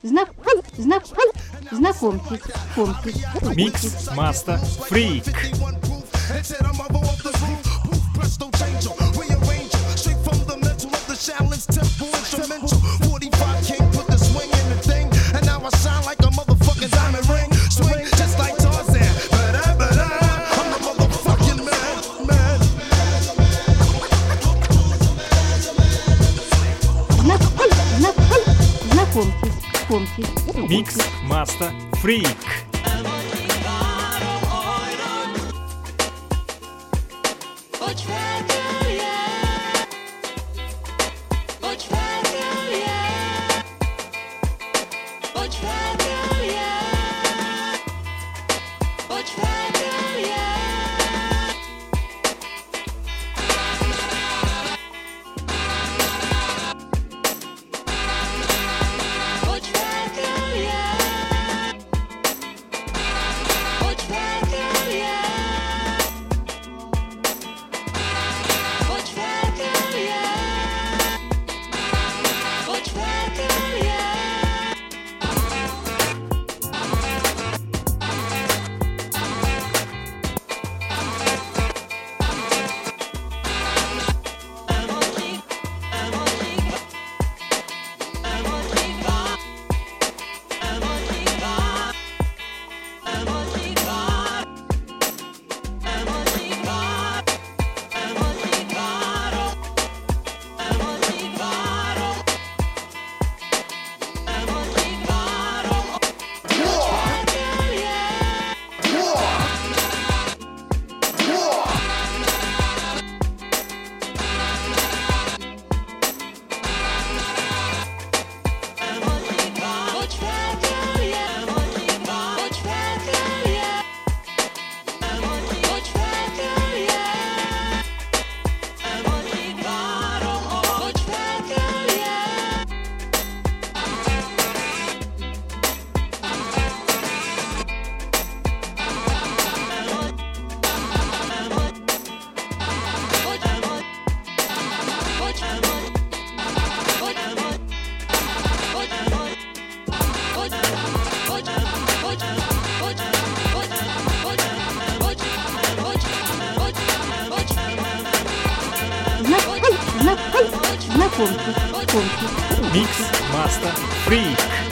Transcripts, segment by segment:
Знак... Знак... Знакомьтесь, знакомьтесь. Микс Маста Фрик. Микс Маста Фрик. Знак... Mix Master Freak.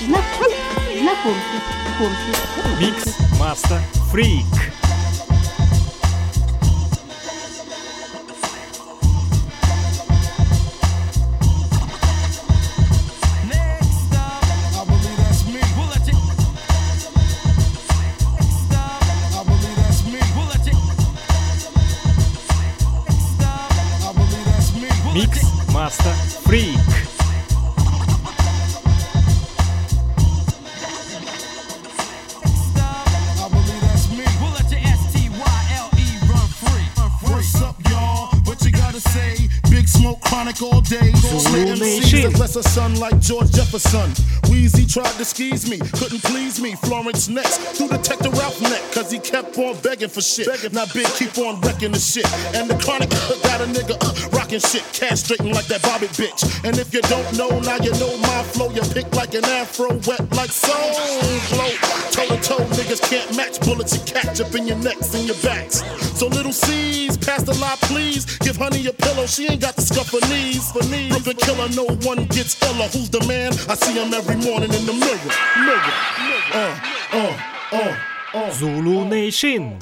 Знакомьтесь, знакомьтесь. Микс Маста Фрик. chronic all day. Slitting seas bless a son like George Jefferson. Wheezy tried to squeeze me, couldn't please me. Florence next, through Detective Ralph neck, cause he kept on begging for shit. Begging. Now big keep on wrecking the shit. And the chronic got a nigga uh, rocking shit, cash like that Bobby bitch. And if you don't know, now you know my flow. You pick like an afro, wet like Soul Glo. Toe to toe, niggas can't match bullets you catch up in your necks and your backs. So little C's, pass the lie, please. Give honey a pillow, she ain't got the scuff knees for knees. Brooklyn killer, no one gets iller. Who's the man? I see him every morning in the mirror. Mirror. Uh, uh, uh, uh. Zulu Nation.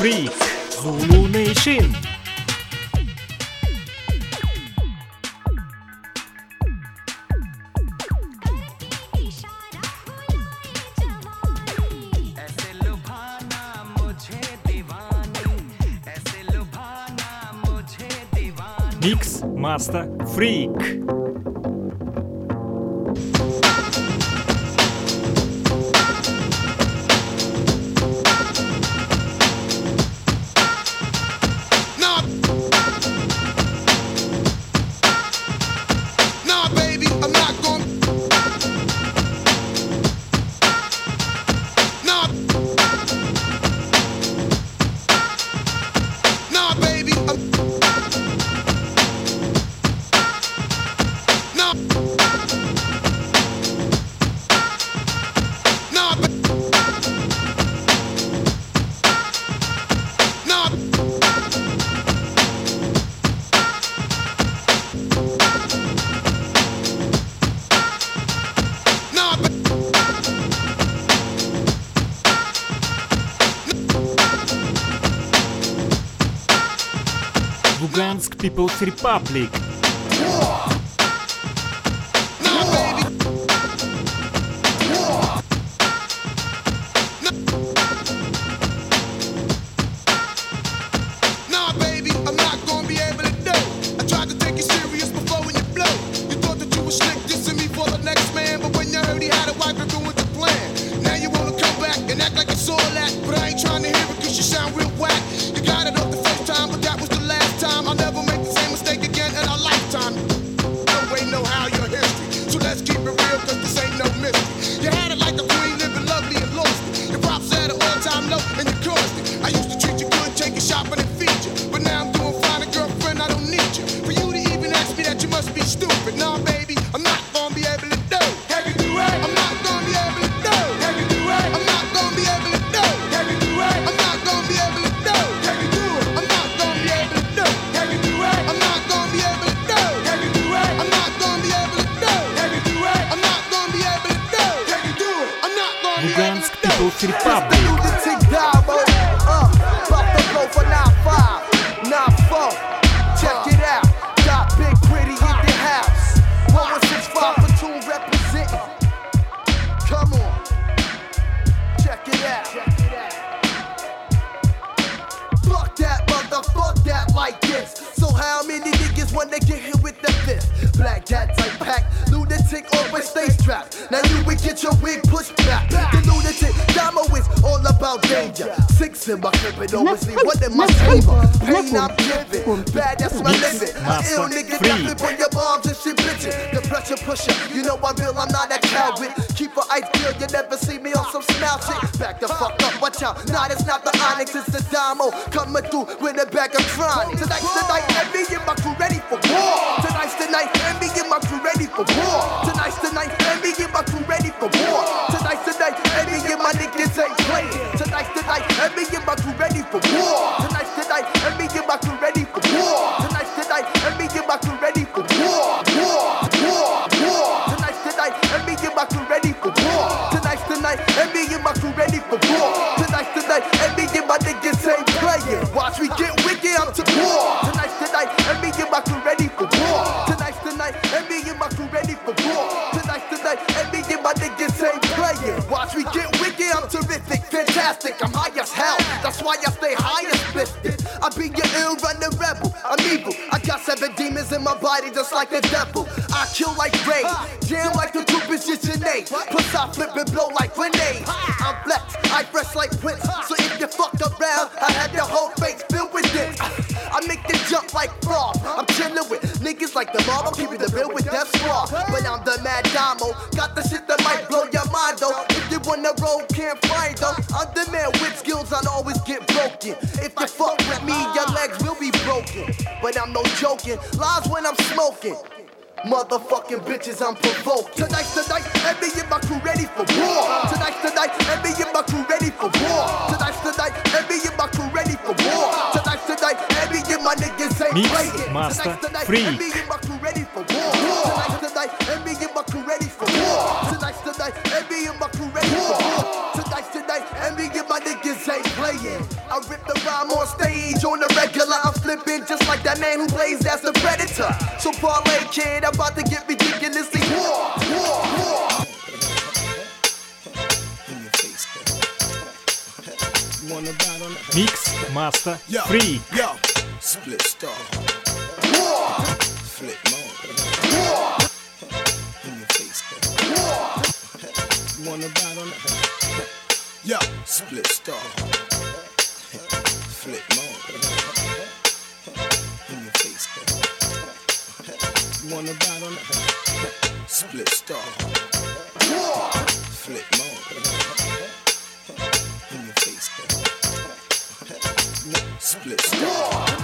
Freak Zulu Nation. Микс Маста Фрик. Lugansk People's Republic. Exactly, bring your bombs and she bitchin'. The pressure pusher, you know I real, I'm not that coward. Keep an ice deal, you never see me on some snout shit. Back the fuck up, watch out. Nah, it's not the Onyx, it's the Damo. Coming through with a bag of chronic. Tonight's the night, and me and my crew ready for war. Tonight's the night, and me and my crew ready for war. Tonight's the night, and me and my crew ready for war. Tonight's the night, and me and my niggas ain't playing. Tonight's the night, and me and my crew ready for war. Tonight's the night, and me and my Are you ready for war? Tonight's the Told niggas like the mob, I'm keeping the real with Death Squad. But I'm the Mad Damo. Got the shit that might blow your mind though. If you wanna roll, can't find them. I'm the man with skills, I'll always get broken. If you fuck with me, your legs will be broken. But I'm no joking. Lies when I'm smoking. Motherfucking bitches, I'm provoked. Tonight's the night, and me and my crew ready for war. Tonight's the night, and me and my crew ready for war. Tonight's Mix. Master Tonight's the night, Freak. me and my crew ready for war. Tonight's the night, and me and my crew ready for war. Tonight's the night, and me and my crew ready for war. Tonight's the night, and me and my niggas ain't playing. I rip the rhyme on stage on the regular. I'm flipping just like that man who plays as the predator. So parlay kid, I'm about to get ridiculously war, war, war. Mix Master Yo, yo, split star, flip mode. In your face, Wanna battle? Yo, split star, flip mode. In your face, Wanna battle? Split star, flip mode. In your face, Split star.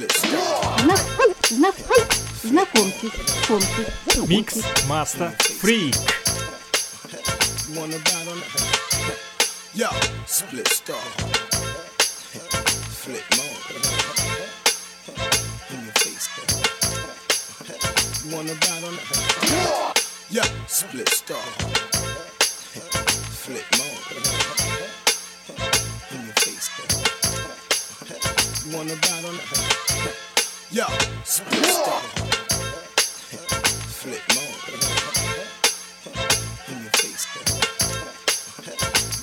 split star. Зна- зна- Знакомьтесь, знакомьтесь. Микс Master Freak. Wanna battle? Yo, split star. Flip mode. In your face. Wanna battle? Yo, split star. Flip mode. In your face. Wanna battle? Yo, split star. Flip mode. In your face.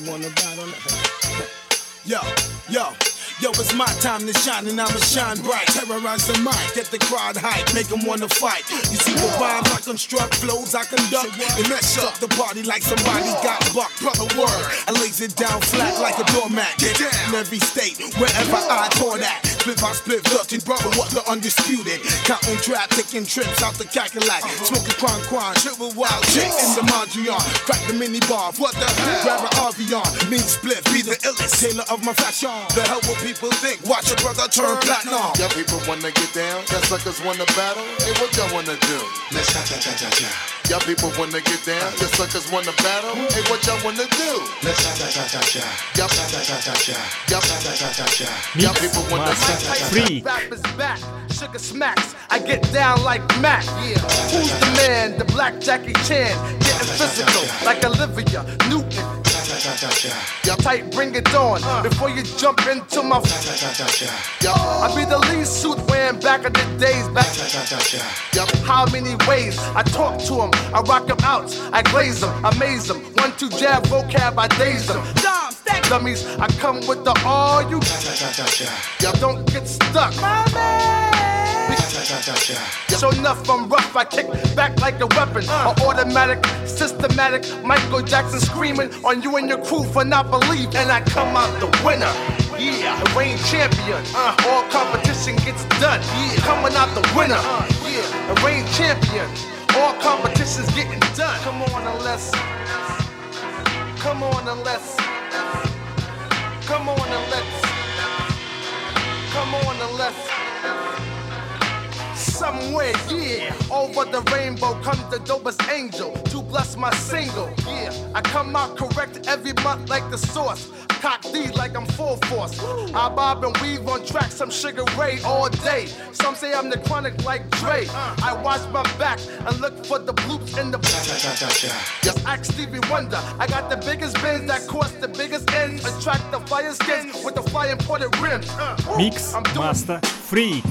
Wanna battle? Yo, yo, yo, it's my time to shine and I'ma shine bright. Terrorize the mind, get the crowd hype, make them wanna fight. You see the rhymes I construct, flows I conduct. They mess up the party like somebody got bucked. Brother word, I lays it down flat like a doormat. Get down in every state, wherever I pour that. Split by split, dirty brother, what the undisputed. Counting trap, taking trips out the Cadillac. Smoking quan quan, triple wild chicks in the Mondrian. Crack the mini bar, what the hell? Grab an Avion, mean split, be the illest. Tailor of my fashion. The hell will people think? Watch your brother turn platinum. Y'all people wanna get down, y'all suckers wanna battle. Hey, what y'all wanna do? Let's cha cha cha cha cha. Y'all people wanna get down, y'all suckers wanna battle. Hey, what y'all wanna do? Let's cha cha cha cha cha. Y'all, Cha cha cha cha cha. y'all, Cha cha cha cha cha. y'all people wanna Master Freak. Rap is back, sugar smacks. I get down like Mac. Yeah. Who's the man? The black Jackie Chan. Getting physical like Olivia Newton. Cha. Tight, bring it on before you jump into my. Y'all, I be the lead suit wearing back in the days. Back how many ways I talk to him, I rock him out, I glaze him, amaze him. One, two jab vocab, I daze them. Dummies, I come with the all you y'all don't get stuck. Cha cha cha cha. So enough, I'm rough, I kick back like a weapon. A automatic, systematic, Michael Jackson screaming on you and your crew for not believing. And I come out the winner. Yeah, the reign champion. Uh, all competition gets done. Yeah, coming out the winner. Yeah, the reign champion. All competitions getting done. Come on and let's. Come on and let's. Come on and let's. Come on and let's somewhere, yeah. Over the rainbow comes the dopest angel to bless my single, yeah. I come out correct every month like the source. Cock D like I'm full force. I bob and weave on tracks, some sugar ray all day. Some say I'm the chronic like Dre. I watch my back and look for the bloops in the just ask Stevie Wonder. I got the biggest bins that cost the biggest ends. Attract the fire skins with the fire imported rims. Mix I'm doing Master Freak.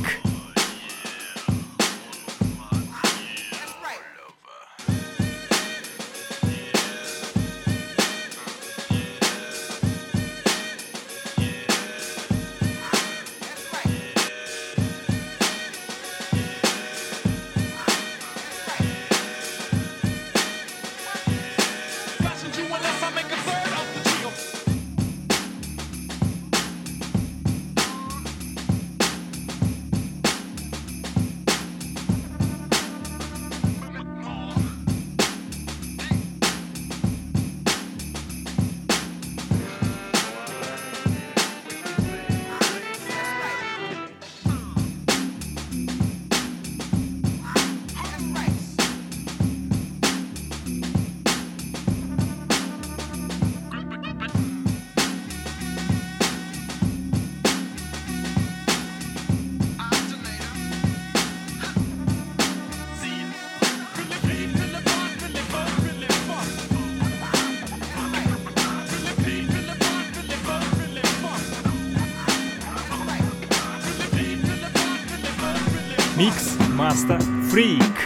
Master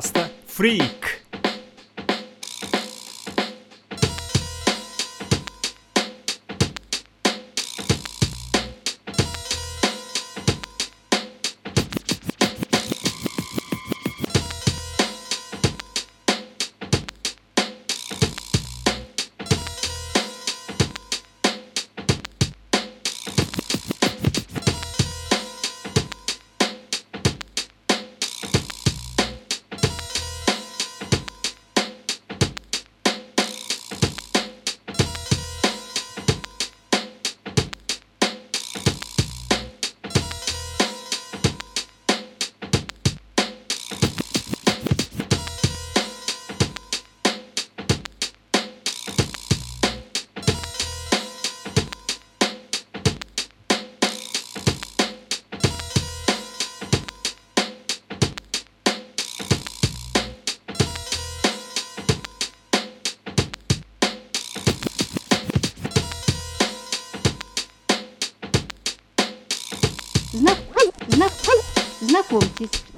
Freak. Mix Master Freak.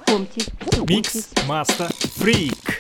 Помнитесь, помните. Микс Маста Фрик.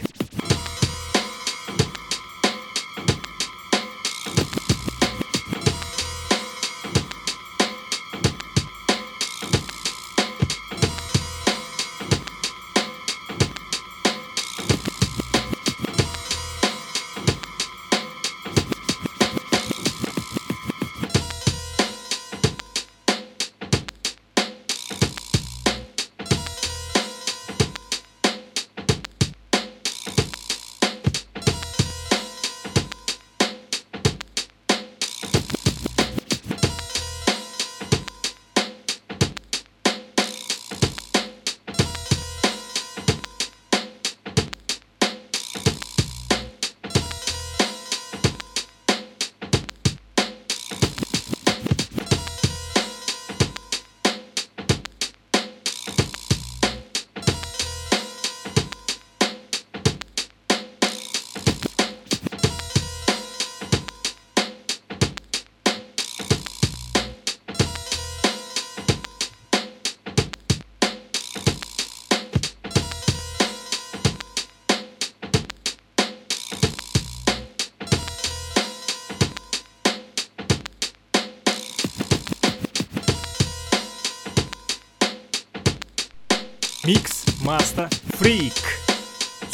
Freak.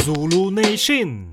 Zulu Nation.